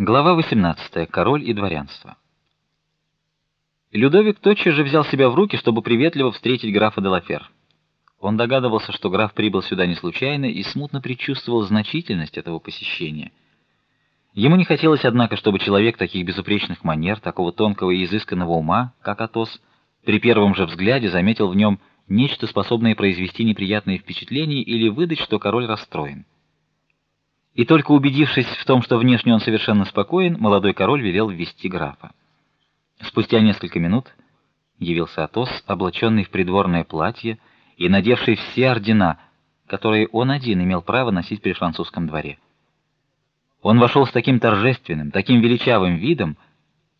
Глава 18. Король и дворянство. Людовик тотчас же взял себя в руки, чтобы приветливо встретить графа де Лафер. Он догадывался, что граф прибыл сюда не случайно и смутно предчувствовал значительность этого посещения. Ему не хотелось, однако, чтобы человек таких безупречных манер, такого тонкого и изысканного ума, как Атос, при первом же взгляде заметил в нем нечто способное произвести неприятное впечатление или выдать, что король расстроен. И только убедившись в том, что внешне он совершенно спокоен, молодой король велел ввести графа. Спустя несколько минут явился Атос, облаченный в придворное платье и надевший все ордена, которые он один имел право носить при французском дворе. Он вошел с таким торжественным, таким величавым видом,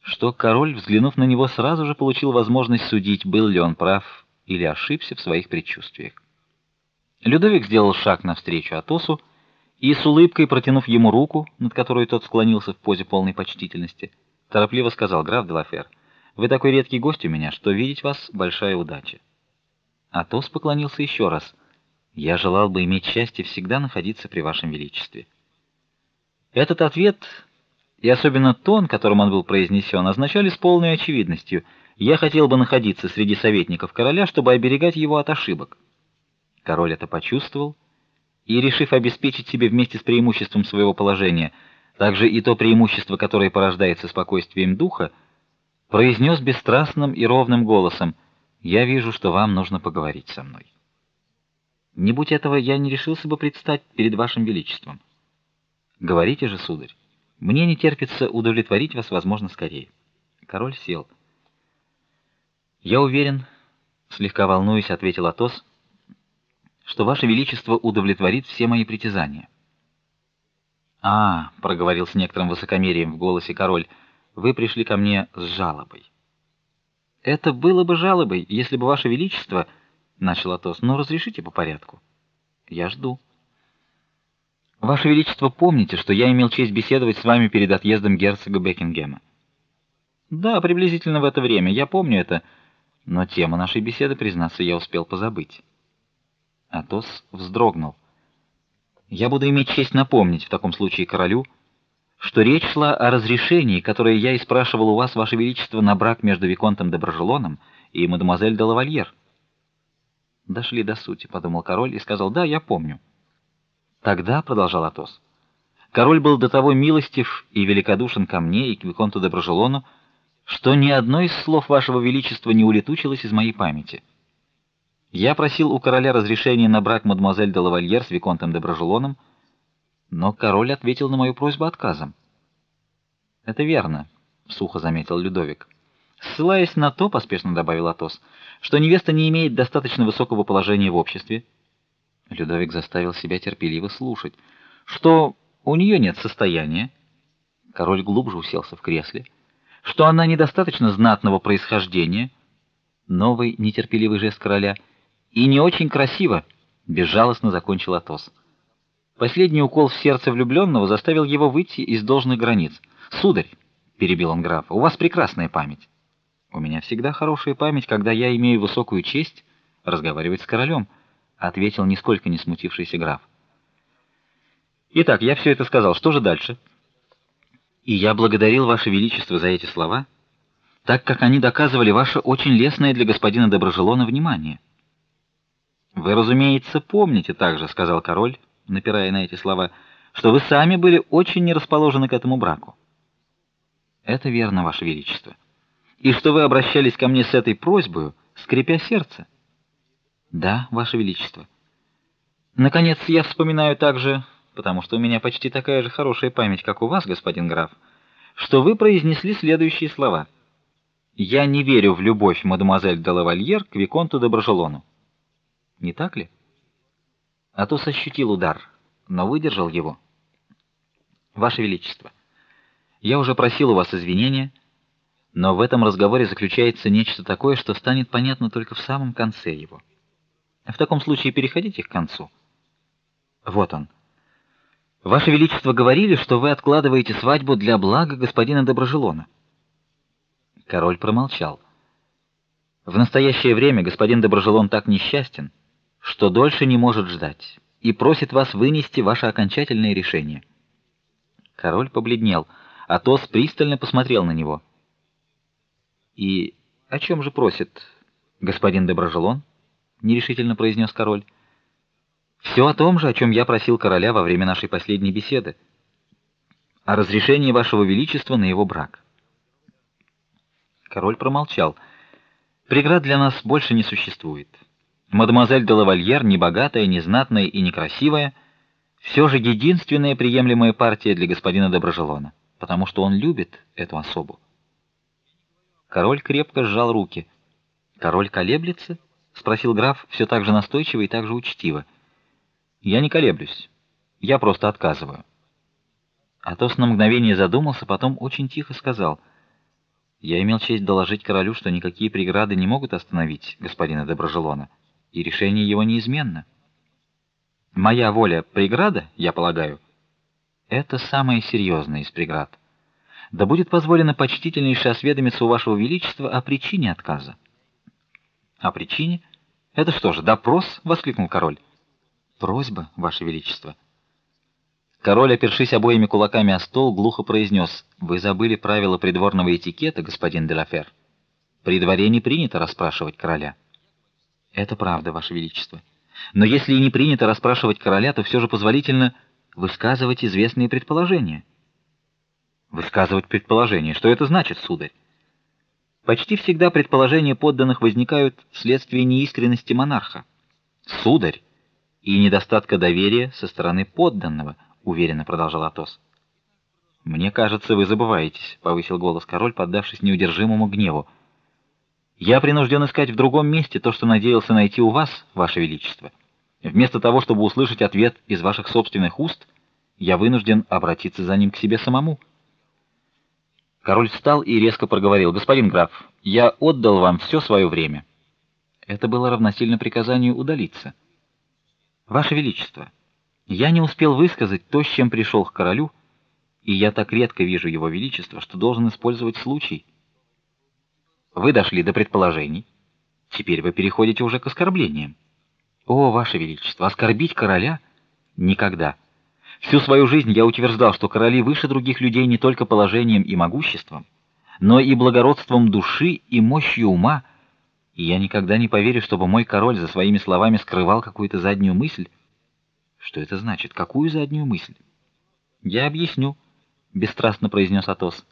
что король, взглянув на него, сразу же получил возможность судить, был ли он прав или ошибся в своих предчувствиях. Людовик сделал шаг навстречу Атосу, и с улыбкой протянув ему руку, над которой тот склонился в позе полной почтительности, торопливо сказал граф де Лафер: "Вы такой редкий гость у меня, что видеть вас большая удача". Атос поклонился еще раз. "Я желал бы иметь счастье всегда находиться при вашем величестве". Этот ответ и особенно тон, которым он был произнесен, означали с полной очевидностью: "Я хотел бы находиться среди советников короля, чтобы оберегать его от ошибок". Король это почувствовал и, решив обеспечить себе вместе с преимуществом своего положения также и то преимущество, которое порождается спокойствием духа, произнес бесстрастным и ровным голосом: "Я вижу, что вам нужно поговорить со мной. Не будь этого, я не решился бы предстать перед вашим величеством. Говорите же, сударь. Мне не терпится удовлетворить вас, возможно, скорее". Король сел. "Я уверен", слегка волнуясь, ответил Атос что ваше величество удовлетворит все мои притязания. А, проговорил с некоторым высокомерием в голосе король. Вы пришли ко мне с жалобой. Это было бы жалобой, если бы ваше величество начал Атос, но разрешите по порядку. Я жду. Ваше величество, помните, что я имел честь беседовать с вами перед отъездом герцога Бекингема? Да, приблизительно в это время. Я помню это, но тему нашей беседы, признаться, я успел позабыть. Атос вздрогнул. Я буду иметь честь напомнить в таком случае королю, что речь шла о разрешении, которое я и спрашивал у вас, ваше величество, на брак между виконтом де Брожелоном и мадемуазель де Лавальер. Дошли до сути, подумал король и сказал: "Да, я помню". Тогда продолжал Атос. Король был до того милостив и великодушен ко мне и к виконту де Брожелону, что ни одно из слов вашего величества не улетучилось из моей памяти. Я просил у короля разрешения на брак мадемуазель де Лавальер с виконтом де Брожелоном, но король ответил на мою просьбу отказом. Это верно, сухо заметил Людовик. Ссылаясь на то, поспешно добавил Атос, что невеста не имеет достаточно высокого положения в обществе. Людовик заставил себя терпеливо слушать, что у нее нет состояния. Король глубже уселся в кресле, что она недостаточно знатного происхождения. Новый нетерпеливый жест короля — и не очень красиво, безжалостно закончил Атос. Последний укол в сердце влюбленного заставил его выйти из должных границ. Сударь, перебил он графа, у вас прекрасная память. У меня всегда хорошая память, когда я имею высокую честь разговаривать с королем, ответил нисколько не смутившийся граф. Итак, я все это сказал. Что же дальше? И я благодарил ваше величество за эти слова, так как они доказывали ваше очень лестное для господина Доброжелона внимание. Вы, разумеется, помните также, сказал король, напирая на эти слова, что вы сами были очень не расположены к этому браку. Это верно, ваше величество. И что вы обращались ко мне с этой просьбой, скрипя сердце? Да, ваше величество. Наконец, я вспоминаю также, потому что у меня почти такая же хорошая память, как у вас, господин граф, что вы произнесли следующие слова: Я не верю в любовь мадемуазель де Лавальер к виконту де Брожелону. Не так ли? Атос ощутил удар, но выдержал его. Ваше величество, я уже просил у вас извинения, но в этом разговоре заключается нечто такое, что станет понятно только в самом конце его. В таком случае переходите к концу. Вот он. Ваше величество говорили, что вы откладываете свадьбу для блага господина Доброжелона. Король промолчал. В настоящее время господин Доброжелон так несчастен, что дольше не может ждать и просит вас вынести ваше окончательное решение. Король побледнел. Атос пристально посмотрел на него. И о чем же просит господин Доброжелон? нерешительно произнес король. Все о том же, о чем я просил короля во время нашей последней беседы. О разрешении вашего величества на его брак. Король промолчал. Преград для нас больше не существует. Мадемуазель де лавальер не богатая, не знатная и не красивая, все же единственная приемлемая партия для господина Доброжелона, потому что он любит эту особу. Король крепко сжал руки. Король колеблется? спросил граф все так же настойчиво и так же учтиво. Я не колеблюсь. Я просто отказываю. Атос на мгновение задумался, потом очень тихо сказал: "Я имел честь доложить королю, что никакие преграды не могут остановить господина Доброжелона, и решение его неизменно. Моя воля преграда, я полагаю, это самое серьезное из преград. Да будет позволено почтительнейше осведомиться у вашего величества о причине отказа". "О причине? Это что же, допрос?" воскликнул король. Просьба, ваше величество. Король, опершись обоими кулаками о стол, глухо произнес: "Вы забыли правила придворного этикета, господин де Лафер. При дворе не принято расспрашивать короля". "Это правда, ваше величество. Но если и не принято расспрашивать короля, то все же позволительно высказывать известные предположения". "Высказывать предположения? Что это значит, сударь?" Почти всегда предположения подданных возникают вследствие неискренности монарха. Сударь, и недостатка доверия со стороны подданного, уверенно продолжал Атос. Мне кажется, вы забываетесь, повысил голос король, поддавшись неудержимому гневу. Я принужден искать в другом месте то, что надеялся найти у вас, ваше величество. Вместо того, чтобы услышать ответ из ваших собственных уст, я вынужден обратиться за ним к себе самому. Король встал и резко проговорил: "Господин граф, я отдал вам все свое время". Это было равносильно приказанию удалиться. Ваше величество, я не успел высказать то, с чем пришел к королю, и я так редко вижу его величество, что должен использовать случай. Вы дошли до предположений. Теперь вы переходите уже к оскорблениям. О, ваше величество, оскорбить короля никогда. Всю свою жизнь я утверждал, что короли выше других людей не только положением и могуществом, но и благородством души и мощью ума и я никогда не поверю, чтобы мой король за своими словами скрывал какую-то заднюю мысль. Что это значит? Какую заднюю мысль? Я объясню, бесстрастно произнес Атос.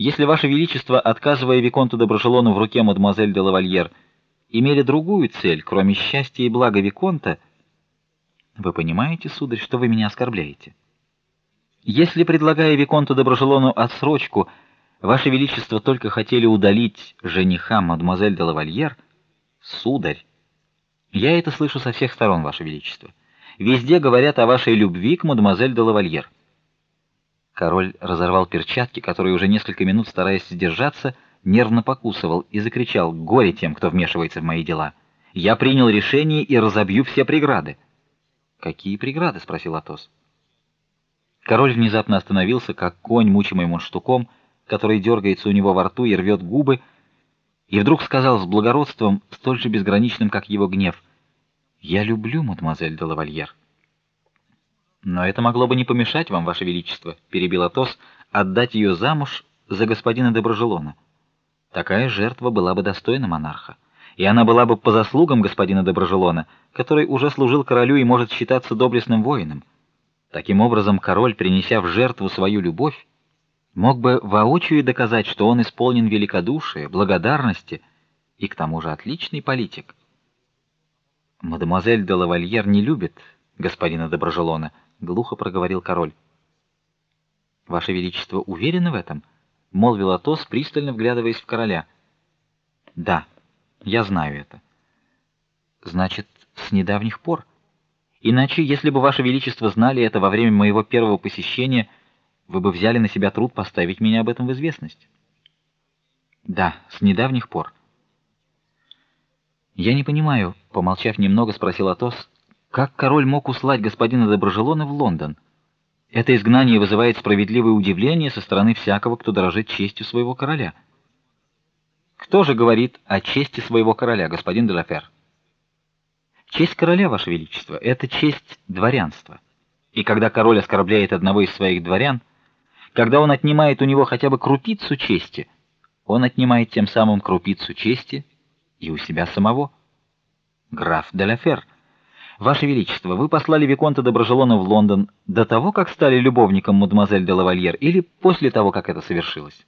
Если ваше величество, отказывая виконту Доброжелону в руке мадемуазель де лавальер, имели другую цель, кроме счастья и блага виконта, вы понимаете, сударь, что вы меня оскорбляете? Если предлагая виконту Доброжелону отсрочку, Ваше величество только хотели удалить жениха мадемуазель де лавальер, сударь. Я это слышу со всех сторон, ваше величество. Везде говорят о вашей любви к мадемуазель де лавальер. Король разорвал перчатки, которые уже несколько минут, стараясь сдержаться, нервно покусывал и закричал: "Горе тем, кто вмешивается в мои дела! Я принял решение и разобью все преграды". "Какие преграды?" спросил Атос. Король внезапно остановился, как конь, мучимый мунштуком, который дергается у него во рту и рвет губы, и вдруг сказал с благородством, столь же безграничным, как его гнев: "Я люблю мадемуазель де лавальер". Но это могло бы не помешать вам, ваше величество, перебил Атос, отдать ее замуж за господина де Брожелона. Такая жертва была бы достойна монарха, и она была бы по заслугам господина де Брожелона, который уже служил королю и может считаться доблестным воином. Таким образом, король, принеся в жертву свою любовь, мог бы воочию доказать, что он исполнен великодушия, благодарности и к тому же отличный политик. Мадемуазель де лавальер не любит господина Доброжелона, глухо проговорил король. Ваше величество уверены в этом? молвил Атос, пристально вглядываясь в короля. Да, я знаю это. Значит, с недавних пор. Иначе, если бы ваше величество знали это во время моего первого посещения, вы бы взяли на себя труд поставить меня об этом в известность. Да, с недавних пор. Я не понимаю, помолчав немного, спросил Атос, как король мог услать господина Доброжелона в Лондон? Это изгнание вызывает справедливое удивление со стороны всякого, кто дорожит честью своего короля. Кто же говорит о чести своего короля, господин де Лафер? Честь короля, ваше величество, это честь дворянства. И когда король оскорбляет одного из своих дворян, когда он отнимает у него хотя бы крупицу чести, он отнимает тем самым крупицу чести и у себя самого. Граф де Лафер, Ваше величество, вы послали виконта Доброжелона в Лондон до того, как стали любовником мадемуазель де Лавальер, или после того, как это совершилось?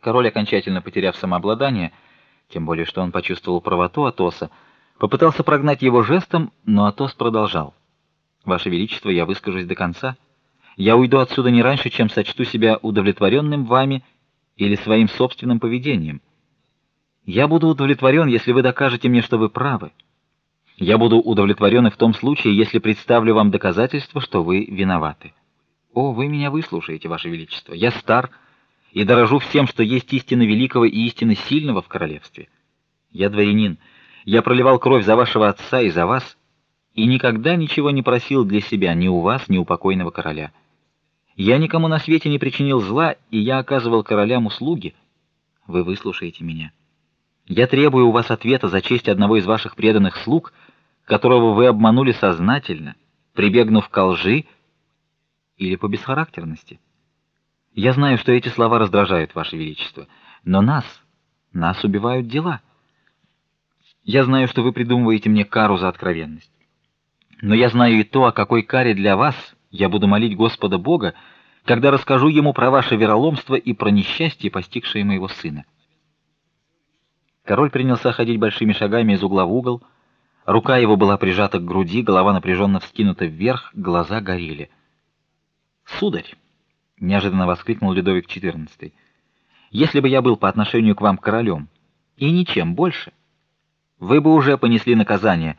Король, окончательно потеряв самообладание, тем более что он почувствовал правоту Атоса, попытался прогнать его жестом, но Атос продолжал: "Ваше величество, я выскажусь до конца. Я уйду отсюда не раньше, чем сочту себя удовлетворенным вами или своим собственным поведением. Я буду удовлетворен, если вы докажете мне, что вы правы. Я буду удовлетворен и в том случае, если представлю вам доказательства, что вы виноваты. О, вы меня выслушаете, ваше величество. Я стар и дорожу всем, что есть истина великого и истина сильного в королевстве. Я дворянин. Я проливал кровь за вашего отца и за вас, и никогда ничего не просил для себя ни у вас, ни у покойного короля. Я никому на свете не причинил зла, и я оказывал королям услуги. Вы выслушаете меня. Я требую у вас ответа за честь одного из ваших преданных слуг, которого вы обманули сознательно, прибегнув к лжи или по бесхарактерности. Я знаю, что эти слова раздражают ваше величество, но нас, нас убивают дела. Я знаю, что вы придумываете мне кару за откровенность. Но я знаю и то, о какой каре для вас я буду молить Господа Бога, когда расскажу ему про ваше вероломство и про несчастье, постигшее моего сына. Король принялся ходить большими шагами из угла в угол. Рука его была прижата к груди, голова напряженно вскинута вверх, глаза горели. "Сударь", неожиданно воскликнул Людовик XIV. "Если бы я был по отношению к вам королем и ничем больше, вы бы уже понесли наказание.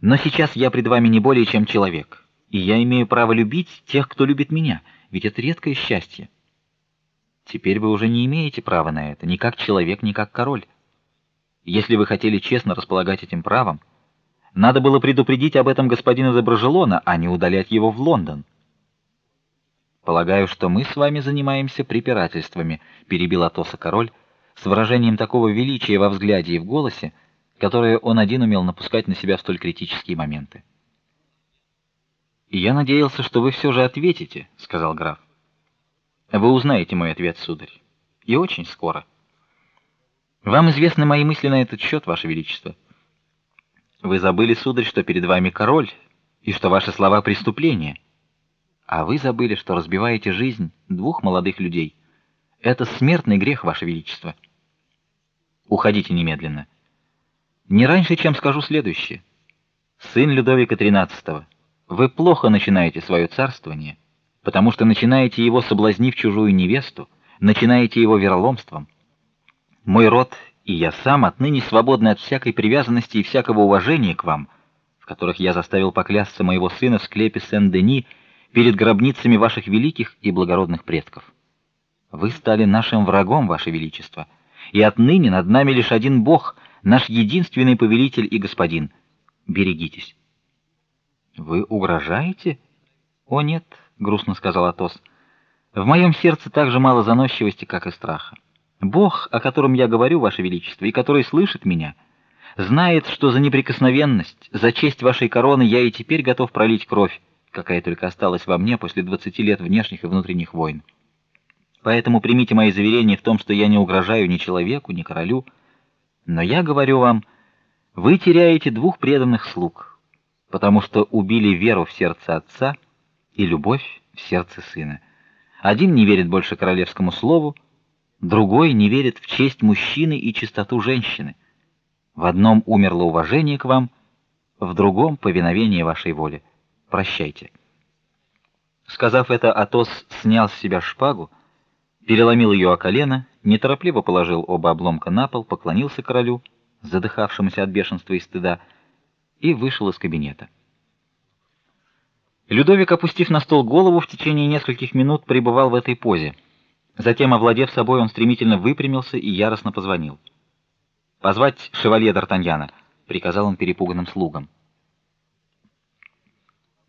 Но сейчас я пред вами не более чем человек, и я имею право любить тех, кто любит меня, ведь это редкое счастье. Теперь вы уже не имеете права на это, ни как человек, ни как король. Если вы хотели честно располагать этим правом, надо было предупредить об этом господина Доброжелона, а не удалять его в Лондон. Полагаю, что мы с вами занимаемся препирательствами, перебил Атоса король с выражением такого величия во взгляде и в голосе, которое он один умел напускать на себя в столь критические моменты. И я надеялся, что вы все же ответите, сказал граф. Вы узнаете мой ответ, сударь, и очень скоро. Вам известны мои мысли на этот счет, ваше величество. Вы забыли, сударь, что перед вами король и что ваши слова преступление. А вы забыли, что разбиваете жизнь двух молодых людей. Это смертный грех, ваше величество. Уходите немедленно. Не раньше, чем скажу следующее. Сын Людовика XIII, вы плохо начинаете свое царствование, потому что начинаете его соблазнив чужую невесту, начинаете его вероломством. Мой род и я сам отныне свободны от всякой привязанности и всякого уважения к вам, в которых я заставил поклясться моего сына в склепе Сен-Дени перед гробницами ваших великих и благородных предков. Вы стали нашим врагом, ваше величество, и отныне над нами лишь один Бог, наш единственный повелитель и господин. Берегитесь. Вы угрожаете? О нет, грустно сказал Атос. В моем сердце так же мало заносчивости, как и страха. Бог, о котором я говорю, ваше величество, и который слышит меня, знает, что за неприкосновенность, за честь вашей короны я и теперь готов пролить кровь, какая только осталась во мне после двадцати лет внешних и внутренних войн. Поэтому примите мои заверения в том, что я не угрожаю ни человеку, ни королю, но я говорю вам, вы теряете двух преданных слуг, потому что убили веру в сердце отца и любовь в сердце сына. Один не верит больше королевскому слову, другой не верит в честь мужчины и чистоту женщины. В одном умерло уважение к вам, в другом повиновение вашей воле. Прощайте. Сказав это, Атос снял с себя шпагу, переломил ее о колено, неторопливо положил оба обломка на пол, поклонился королю, задыхавшемуся от бешенства и стыда, и вышел из кабинета. Людовик, опустив на стол голову, в течение нескольких минут пребывал в этой позе. Затем, овладев собой, он стремительно выпрямился и яростно позвонил. "Позвать шевалье д'Артаньяна", приказал он перепуганным слугам.